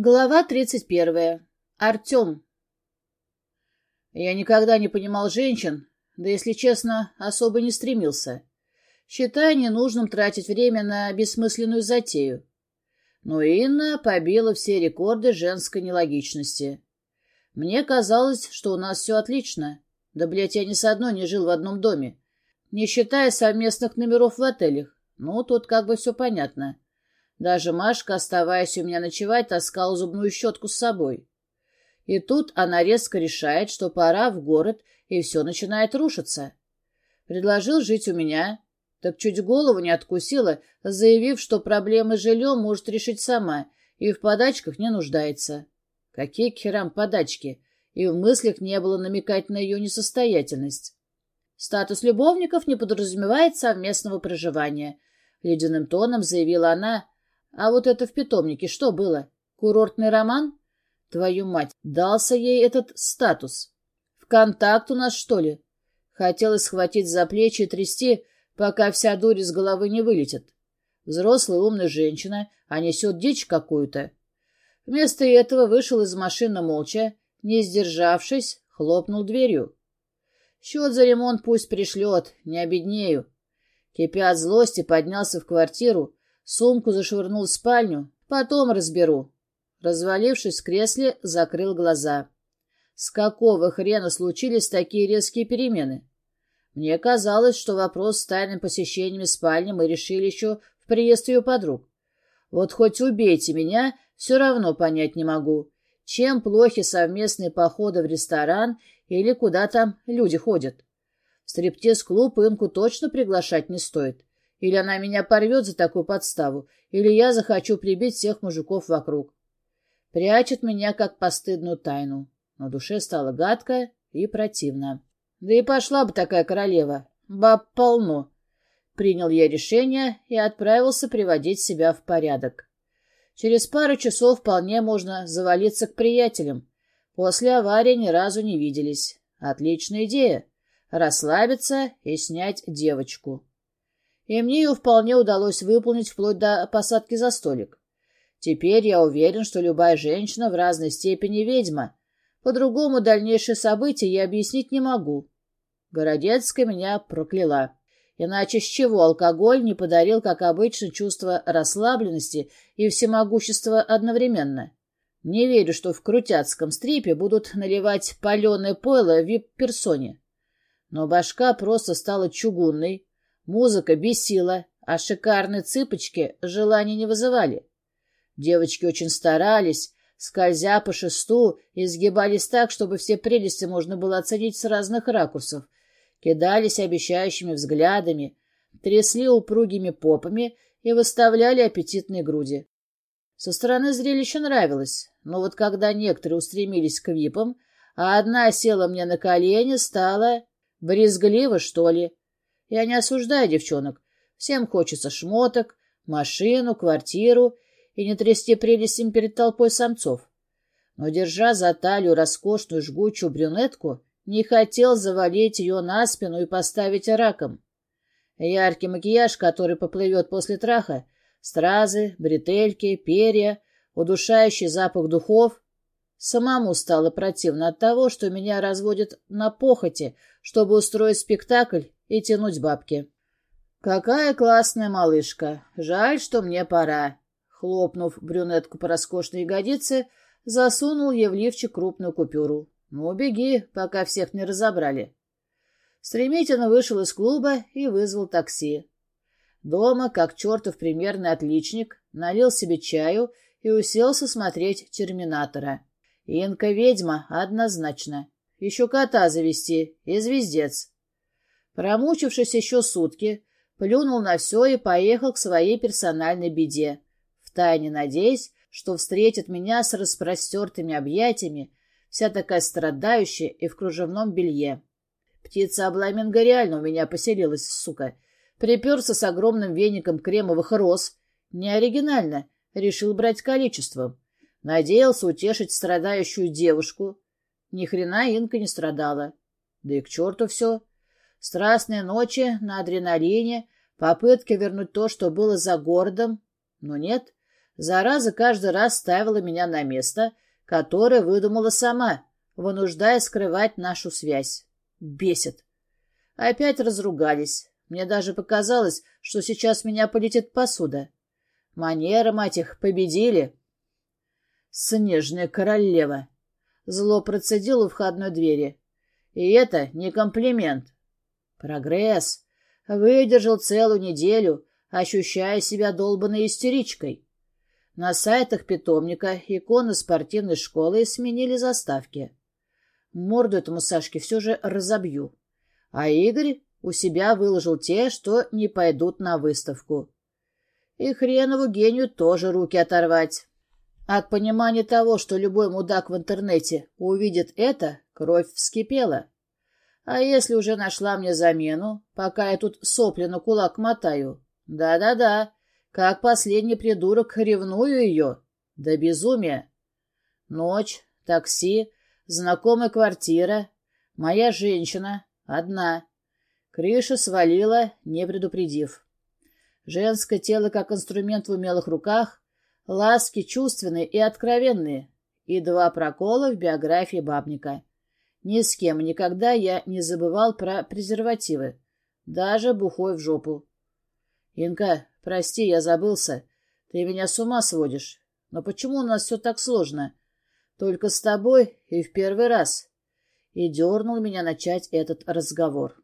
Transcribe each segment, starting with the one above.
Глава тридцать первая. Артем. Я никогда не понимал женщин, да, если честно, особо не стремился, считая ненужным тратить время на бессмысленную затею. Но Инна побила все рекорды женской нелогичности. Мне казалось, что у нас все отлично. Да, блядь, я ни с одной не жил в одном доме, не считая совместных номеров в отелях. Ну, тут как бы все понятно. Даже Машка, оставаясь у меня ночевать, таскала зубную щетку с собой. И тут она резко решает, что пора в город, и все начинает рушиться. Предложил жить у меня, так чуть голову не откусила, заявив, что проблемы с жильем может решить сама и в подачках не нуждается. Какие к херам подачки? И в мыслях не было намекать на ее несостоятельность. Статус любовников не подразумевает совместного проживания. Ледяным тоном заявила она, а вот это в питомнике что было? Курортный роман? Твою мать, дался ей этот статус. В контакт у нас, что ли? Хотелось схватить за плечи и трясти, пока вся дурь из головы не вылетит. Взрослая умная женщина, а несет дичь какую-то. Вместо этого вышел из машины молча, не сдержавшись, хлопнул дверью. Счет за ремонт пусть пришлет, не обеднею. Кипя от злости, поднялся в квартиру, Сумку зашвырнул в спальню, потом разберу. Развалившись в кресле, закрыл глаза. С какого хрена случились такие резкие перемены? Мне казалось, что вопрос с тайным посещением спальни мы решили еще в приезд ее подруг. Вот хоть убейте меня, все равно понять не могу, чем плохи совместные походы в ресторан или куда там люди ходят. В стриптиз-клуб Инку точно приглашать не стоит. Или она меня порвет за такую подставу, или я захочу прибить всех мужиков вокруг. Прячет меня как постыдную тайну. На душе стало гадко и противно. Да и пошла бы такая королева. Баб полно. Принял я решение и отправился приводить себя в порядок. Через пару часов вполне можно завалиться к приятелям. После аварии ни разу не виделись. Отличная идея. Расслабиться и снять девочку и мне ее вполне удалось выполнить вплоть до посадки за столик. Теперь я уверен, что любая женщина в разной степени ведьма. По-другому дальнейшие события я объяснить не могу. Городецкая меня прокляла. Иначе с чего алкоголь не подарил, как обычно, чувство расслабленности и всемогущества одновременно? Не верю, что в крутяцком стрипе будут наливать паленое пойло вип-персоне. Но башка просто стала чугунной, Музыка бесила, а шикарные цыпочки желания не вызывали. Девочки очень старались, скользя по шесту, изгибались так, чтобы все прелести можно было оценить с разных ракурсов, кидались обещающими взглядами, трясли упругими попами и выставляли аппетитные груди. Со стороны зрелище нравилось, но вот когда некоторые устремились к випам, а одна села мне на колени, стало брезгливо, что ли, я не осуждаю девчонок. Всем хочется шмоток, машину, квартиру и не трясти прелестям перед толпой самцов. Но, держа за талию роскошную жгучую брюнетку, не хотел завалить ее на спину и поставить раком. Яркий макияж, который поплывет после траха, стразы, бретельки, перья, удушающий запах духов. Самому стало противно от того, что меня разводят на похоти, чтобы устроить спектакль и тянуть бабки. «Какая классная малышка! Жаль, что мне пора!» Хлопнув брюнетку по роскошной ягодице, засунул ей в лифчик крупную купюру. «Ну, беги, пока всех не разобрали». Стремительно вышел из клуба и вызвал такси. Дома, как чертов примерный отличник, налил себе чаю и уселся смотреть «Терминатора». Инка-ведьма, однозначно. Еще кота завести и звездец. Промучившись еще сутки, плюнул на все и поехал к своей персональной беде, втайне надеясь, что встретит меня с распростертыми объятиями, вся такая страдающая и в кружевном белье. Птица-обламинго реально у меня поселилась, сука. Приперся с огромным веником кремовых роз. Не оригинально, решил брать количеством. Надеялся утешить страдающую девушку. Ни хрена Инка не страдала. Да и к черту все. Страстные ночи на адреналине, попытки вернуть то, что было за городом. Но нет, Зараза каждый раз ставила меня на место, которое выдумала сама, вынуждая скрывать нашу связь. Бесит. Опять разругались. Мне даже показалось, что сейчас меня полетит посуда. Манера, мать их, победили. Снежная королева. Зло процедил у входной двери. И это не комплимент. Прогресс. Выдержал целую неделю, ощущая себя долбанной истеричкой. На сайтах питомника иконы спортивной школы сменили заставки. Морду этому Сашке все же разобью. А Игорь у себя выложил те, что не пойдут на выставку. И хренову гению тоже руки оторвать. От понимания того, что любой мудак в интернете увидит это, кровь вскипела. А если уже нашла мне замену, пока я тут сопли на кулак мотаю? Да-да-да, как последний придурок ревную ее. До безумия. Ночь, такси, знакомая квартира, моя женщина, одна. Крыша свалила, не предупредив. Женское тело как инструмент в умелых руках, ласки чувственные и откровенные, и два прокола в биографии бабника. Ни с кем никогда я не забывал про презервативы, даже бухой в жопу. Инка, прости, я забылся. Ты меня с ума сводишь. Но почему у нас все так сложно? Только с тобой и в первый раз. И дернул меня начать этот разговор.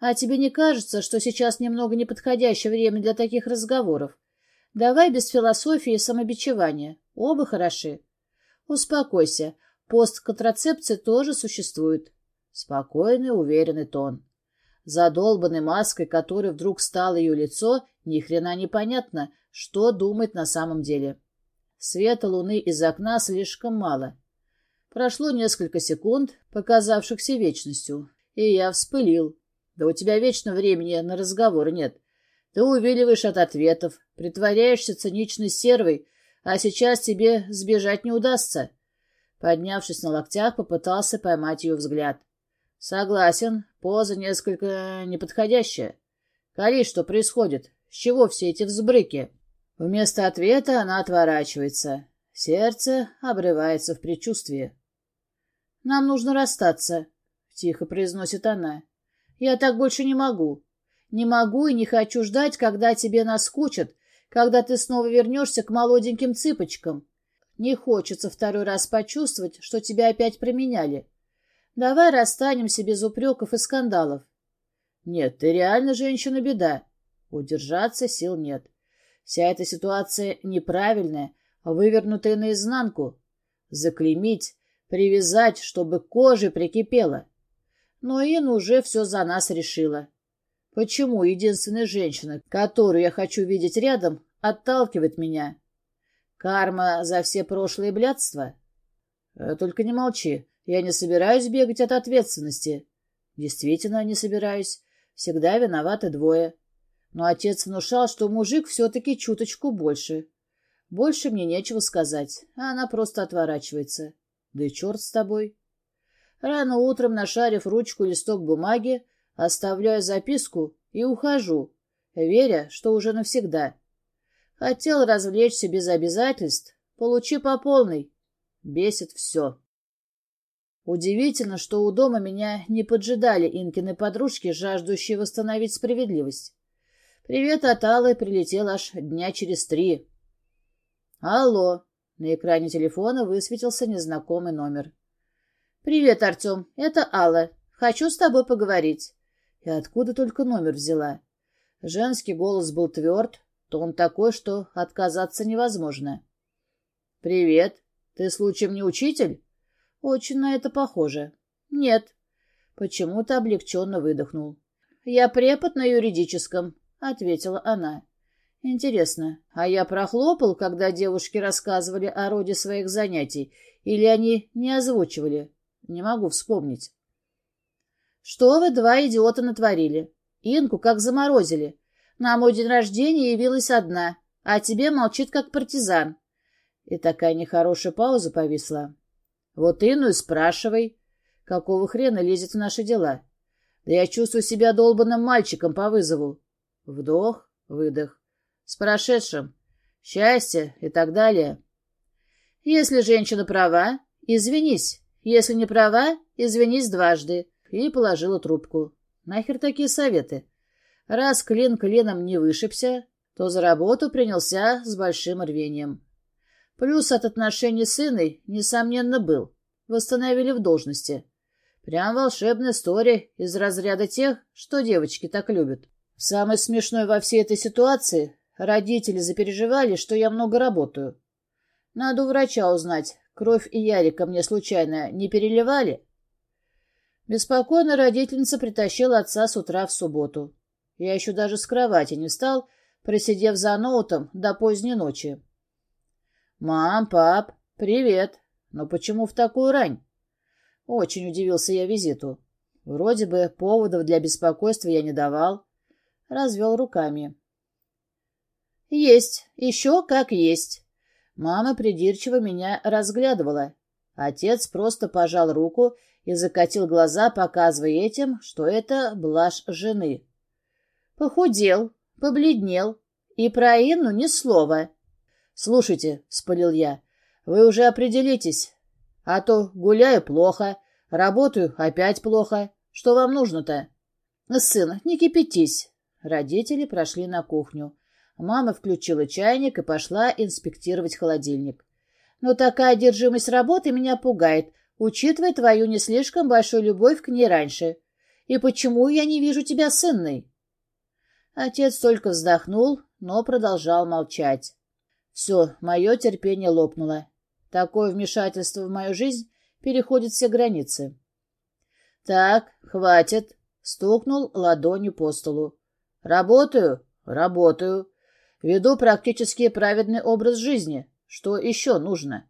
А тебе не кажется, что сейчас немного неподходящее время для таких разговоров? Давай без философии и самобичевания. Оба хороши. Успокойся. Постконтрацепция тоже существует. Спокойный, уверенный тон. Задолбанной маской, которой вдруг стало ее лицо, ни хрена непонятно, что думает на самом деле. Света луны из окна слишком мало. Прошло несколько секунд, показавшихся вечностью, и я вспылил. Да у тебя вечно времени на разговор нет. Ты увиливаешь от ответов, притворяешься циничной сервой, а сейчас тебе сбежать не удастся. Поднявшись на локтях, попытался поймать ее взгляд. Согласен, поза несколько неподходящая. Кали, что происходит? С чего все эти взбрыки? Вместо ответа она отворачивается. Сердце обрывается в предчувствии. «Нам нужно расстаться», — тихо произносит она. «Я так больше не могу. Не могу и не хочу ждать, когда тебе наскучат, когда ты снова вернешься к молоденьким цыпочкам. Не хочется второй раз почувствовать, что тебя опять променяли. Давай расстанемся без упреков и скандалов. Нет, ты реально женщина-беда. Удержаться сил нет. Вся эта ситуация неправильная, вывернутая наизнанку. Заклеймить, привязать, чтобы кожа прикипела. Но Инна уже все за нас решила. Почему единственная женщина, которую я хочу видеть рядом, отталкивает меня? Карма за все прошлые блядства? Э, только не молчи. Я не собираюсь бегать от ответственности. Действительно, не собираюсь. Всегда виноваты двое. Но отец внушал, что мужик все-таки чуточку больше. Больше мне нечего сказать, а она просто отворачивается. Да и черт с тобой. Рано утром, нашарив ручку и листок бумаги, оставляю записку и ухожу, веря, что уже навсегда. Хотел развлечься без обязательств, получи по полной. Бесит все. Удивительно, что у дома меня не поджидали Инкины подружки, жаждущие восстановить справедливость. Привет от Аллы прилетел аж дня через три. Алло. На экране телефона высветился незнакомый номер. «Привет, Артем. Это Алла. Хочу с тобой поговорить». И откуда только номер взяла? Женский голос был тверд, Тон такой, что отказаться невозможно. «Привет. Ты случаем не учитель?» «Очень на это похоже». «Нет». Почему-то облегченно выдохнул. «Я препод на юридическом», — ответила она. «Интересно, а я прохлопал, когда девушки рассказывали о роде своих занятий, или они не озвучивали? Не могу вспомнить». «Что вы, два идиота, натворили? Инку как заморозили. На мой день рождения явилась одна, а тебе молчит как партизан. И такая нехорошая пауза повисла. Вот Инну и спрашивай, какого хрена лезет в наши дела. Да я чувствую себя долбанным мальчиком по вызову. Вдох, выдох. С прошедшим. счастье и так далее. Если женщина права, извинись. Если не права, извинись дважды. И положила трубку. Нахер такие советы? Раз клин клином не вышибся, то за работу принялся с большим рвением. Плюс от отношений с сыной, несомненно, был. Восстановили в должности. Прям волшебная история из разряда тех, что девочки так любят. Самое смешное во всей этой ситуации — родители запереживали, что я много работаю. Надо у врача узнать, кровь и Ярика мне случайно не переливали? Беспокойно родительница притащила отца с утра в субботу. Я еще даже с кровати не встал, просидев за ноутом до поздней ночи. «Мам, пап, привет! Но почему в такую рань?» Очень удивился я визиту. Вроде бы поводов для беспокойства я не давал. Развел руками. «Есть, еще как есть». Мама придирчиво меня разглядывала. Отец просто пожал руку и закатил глаза, показывая этим, что это блажь жены. Похудел, побледнел, и про Инну ни слова. «Слушайте», — спалил я, — «вы уже определитесь, а то гуляю плохо, работаю опять плохо. Что вам нужно-то?» «Сын, не кипятись». Родители прошли на кухню. Мама включила чайник и пошла инспектировать холодильник. «Но такая одержимость работы меня пугает учитывая твою не слишком большую любовь к ней раньше. И почему я не вижу тебя с Отец только вздохнул, но продолжал молчать. Все, мое терпение лопнуло. Такое вмешательство в мою жизнь переходит все границы. Так, хватит, стукнул ладонью по столу. Работаю, работаю. Веду практически праведный образ жизни. Что еще нужно?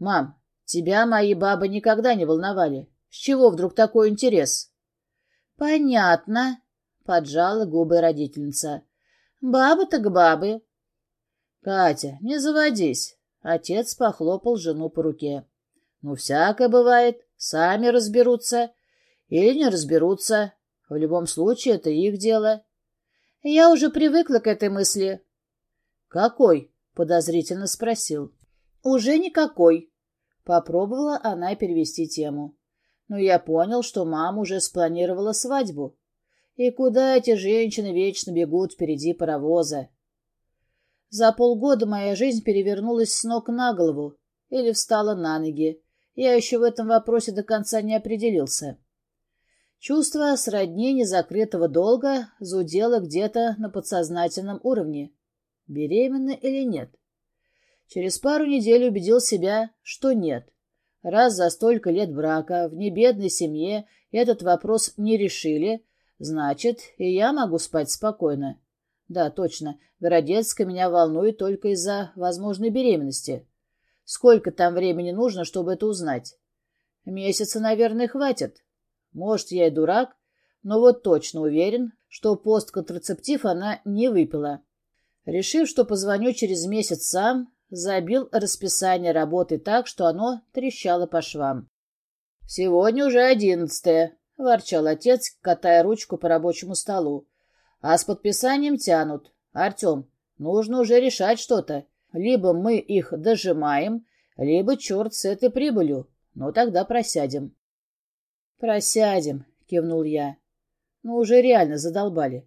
Мам, Тебя мои бабы никогда не волновали. С чего вдруг такой интерес? Понятно, поджала губы родительница. Бабы так бабы. Катя, не заводись. Отец похлопал жену по руке. Ну, всякое бывает. Сами разберутся. Или не разберутся. В любом случае, это их дело. Я уже привыкла к этой мысли. Какой? Подозрительно спросил. Уже никакой. Попробовала она перевести тему. Но я понял, что мама уже спланировала свадьбу. И куда эти женщины вечно бегут впереди паровоза? За полгода моя жизнь перевернулась с ног на голову или встала на ноги. Я еще в этом вопросе до конца не определился. Чувство сродни незакрытого долга зудело где-то на подсознательном уровне. Беременна или нет? Через пару недель убедил себя, что нет. Раз за столько лет брака в небедной семье этот вопрос не решили, значит, и я могу спать спокойно. Да, точно, Городецкая меня волнует только из-за возможной беременности. Сколько там времени нужно, чтобы это узнать? Месяца, наверное, хватит. Может, я и дурак, но вот точно уверен, что постконтрацептив она не выпила. Решив, что позвоню через месяц сам, забил расписание работы так, что оно трещало по швам. «Сегодня уже одиннадцатое», — ворчал отец, катая ручку по рабочему столу. «А с подписанием тянут. Артем, нужно уже решать что-то. Либо мы их дожимаем, либо черт с этой прибылью. Ну, тогда просядем». «Просядем», — кивнул я. «Ну, уже реально задолбали.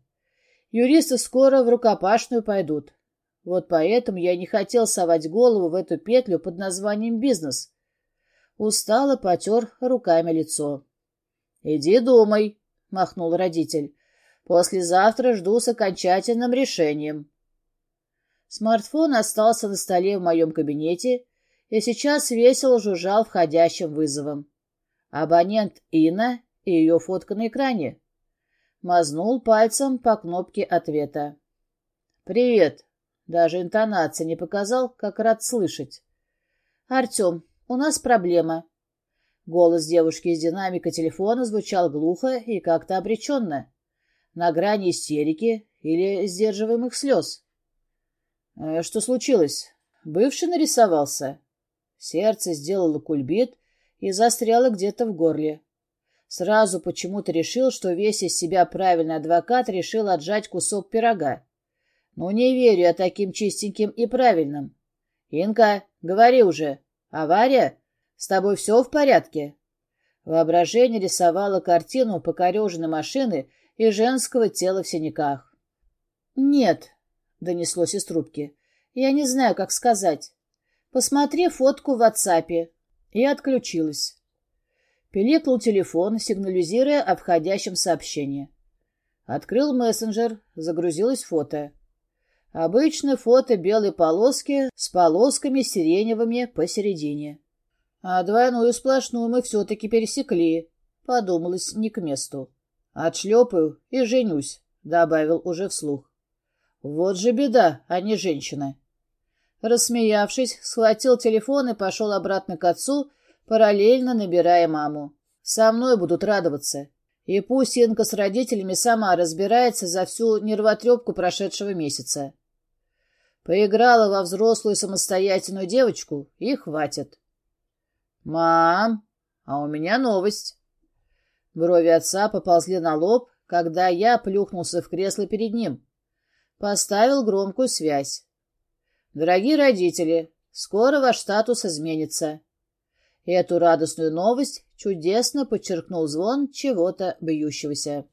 Юристы скоро в рукопашную пойдут. Вот поэтому я не хотел совать голову в эту петлю под названием «бизнес». Устало потер руками лицо. «Иди думай», — махнул родитель. «Послезавтра жду с окончательным решением». Смартфон остался на столе в моем кабинете и сейчас весело жужжал входящим вызовом. Абонент Инна и ее фотка на экране. Мазнул пальцем по кнопке ответа. «Привет», даже интонации не показал, как рад слышать. «Артем, у нас проблема». Голос девушки из динамика телефона звучал глухо и как-то обреченно. На грани истерики или сдерживаемых слез. «Э, «Что случилось? Бывший нарисовался?» Сердце сделало кульбит и застряло где-то в горле. Сразу почему-то решил, что весь из себя правильный адвокат решил отжать кусок пирога. Ну, не верю я таким чистеньким и правильным. Инка, говори уже. Авария? С тобой все в порядке? Воображение рисовало картину покореженной машины и женского тела в синяках. «Нет», — донеслось из трубки, — «я не знаю, как сказать. Посмотри фотку в WhatsApp». И отключилась. Пиликнул телефон, сигнализируя о входящем сообщении. Открыл мессенджер, загрузилось фото. Обычно фото белой полоски с полосками сиреневыми посередине. А двойную сплошную мы все-таки пересекли. Подумалось не к месту. Отшлепаю и женюсь, добавил уже вслух. Вот же беда, а не женщина. Рассмеявшись, схватил телефон и пошел обратно к отцу, параллельно набирая маму. Со мной будут радоваться. И пусть Инка с родителями сама разбирается за всю нервотрепку прошедшего месяца. Поиграла во взрослую самостоятельную девочку, и хватит. «Мам, а у меня новость». Брови отца поползли на лоб, когда я плюхнулся в кресло перед ним. Поставил громкую связь. «Дорогие родители, скоро ваш статус изменится». Эту радостную новость чудесно подчеркнул звон чего-то бьющегося.